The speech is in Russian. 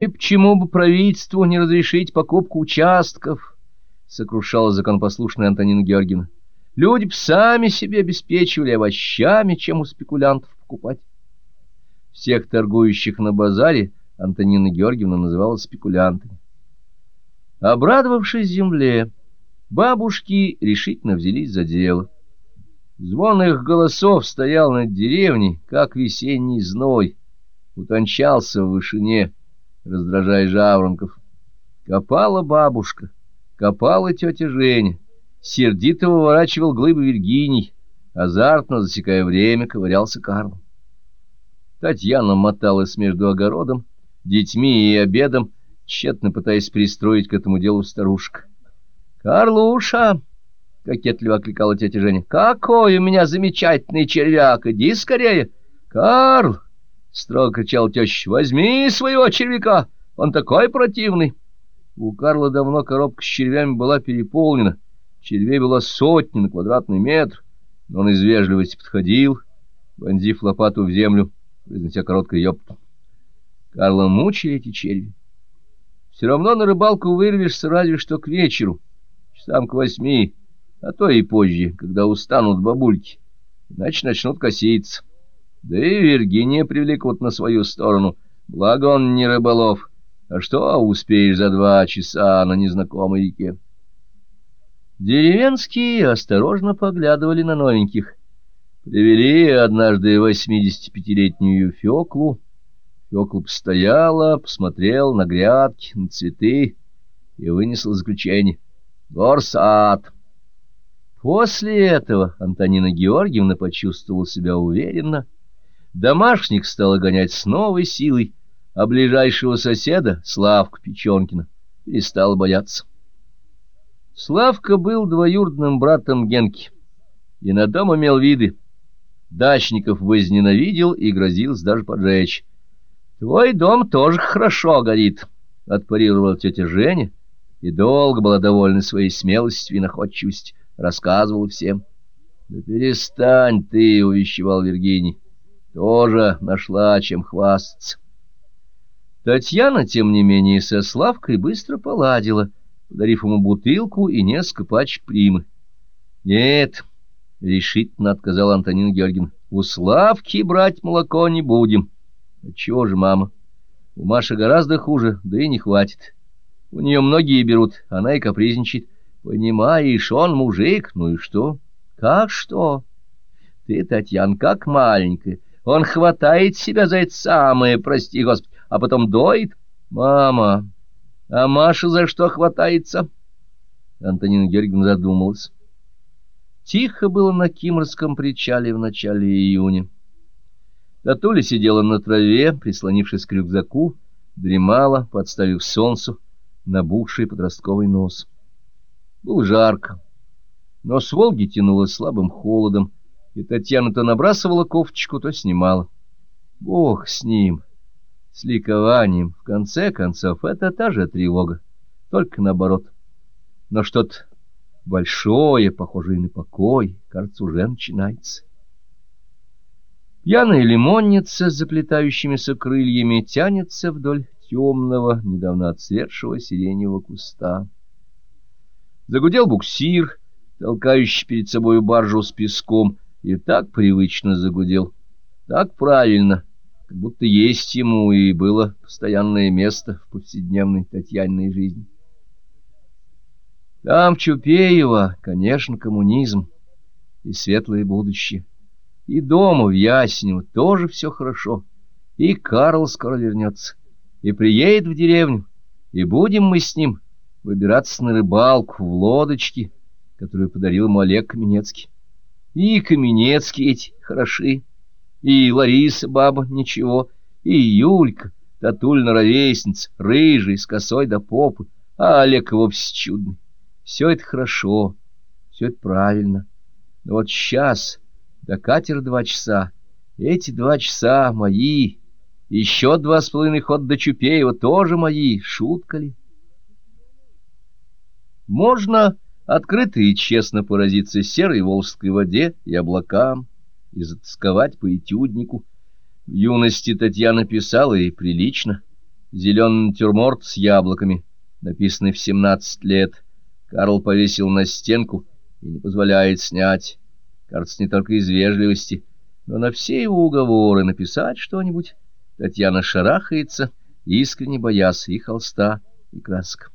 И почему бы правительству не разрешить покупку участков? — сокрушала законопослушная Антонина Георгиевна. Люди б сами себе обеспечивали овощами, чем у спекулянтов покупать. Всех торгующих на базаре Антонина Георгиевна называла спекулянтами. Обрадовавшись земле, бабушки решительно взялись за дело. Звон их голосов стоял над деревней, как весенний зной, утончался в вышине, раздражая жаворонков. Копала бабушка, копала тетя Женя, сердито выворачивал глыбы Виргиний, азартно, засекая время, ковырялся Карл. Татьяна моталась между огородом, детьми и обедом, тщетно пытаясь пристроить к этому делу старушка. «Карлуша!» — кокетливо окликала тетя Женя. «Какой у меня замечательный червяк! Иди скорее!» «Карл!» — строго кричал теща. «Возьми своего червяка! Он такой противный!» У Карла давно коробка с червями была переполнена. Червей была сотня на квадратный метр, но он из вежливости подходил, вонзив лопату в землю, произнося короткое ёпту. Карла мучили эти черви. Все равно на рыбалку вырвешься разве что к вечеру, часам к восьми, а то и позже, когда устанут бабульки, иначе начнут коситься. Да и Виргиния привлекут на свою сторону, благо он не рыболов. А что успеешь за два часа на незнакомой реке? Деревенские осторожно поглядывали на новеньких. Привели однажды восьмидесятипятилетнюю Феклу. Фекла постояла, посмотрел на грядки, на цветы и вынесла заключение. Горсад. После этого Антонина Георгиевна почувствовала себя уверенно. Домашних стала гонять с новой силой, а ближайшего соседа, Славку Печенкина, перестала бояться. Славка был двоюродным братом Генки и на дом имел виды. Дачников возненавидел и грозился даже поджечь. — Твой дом тоже хорошо горит, — отпарировала тетя Женя, и долго была довольна своей смелостью и находчивостью, рассказывала всем. — Да перестань ты, — увещевал Виргиний, — тоже нашла чем хвастаться. Татьяна, тем не менее, со Славкой быстро поладила — подарив ему бутылку и несколько пачек примы. — Нет, — решительно отказал Антонин Георгиевна, — у Славки брать молоко не будем. — Отчего же, мама? У Маши гораздо хуже, да и не хватит. У нее многие берут, она и капризничает. Понимаешь, он мужик, ну и что? Как что? Ты, Татьяна, как маленькая. Он хватает себя за это самое, прости, Господи, а потом доит. Мама... А Маша за что хватается? Антонина Георгиевна задумалась. Тихо было на Кимрском причале в начале июня. Татуля сидела на траве, прислонившись к рюкзаку, дремала, подставив солнцу набухший подростковый нос. Было жарко, но с Волги тянуло слабым холодом, и Татьяна то набрасывала кофточку, то снимала. Бог с ним! с ликованием. В конце концов, это та же тревога, только наоборот. Но что-то большое, похожее на покой, кажется, уже начинается. Пьяная лимонница с заплетающимися крыльями тянется вдоль темного, недавно отцветшего сиреневого куста. Загудел буксир, толкающий перед собой баржу с песком, и так привычно загудел, так правильно — как будто есть ему и было постоянное место в повседневной Татьяниной жизни. Там, в Чупеево, конечно, коммунизм и светлое будущее. И дома в Яснево тоже все хорошо. И Карл скоро вернется, и приедет в деревню, и будем мы с ним выбираться на рыбалку в лодочке, которую подарил ему Олег Каменецкий. И Каменецкий эти хороши. И Лариса баба ничего, и Юлька, татульна ровесница, рыжий, с косой до попы, а Олег вовсе чудный. Все это хорошо, все это правильно. Но вот сейчас, до катер два часа, эти два часа мои, еще два с половиной ход до Чупеева тоже мои, шутка ли? Можно открыто и честно поразиться серой волжской воде и облакам, и затасковать по этюднику. В юности Татьяна писала и прилично, Зеленый натюрморт с яблоками, написанный в семнадцать лет. Карл повесил на стенку и не позволяет снять. Кажется, не только из вежливости, но на все его уговоры написать что-нибудь. Татьяна шарахается, искренне боясь и холста, и красок.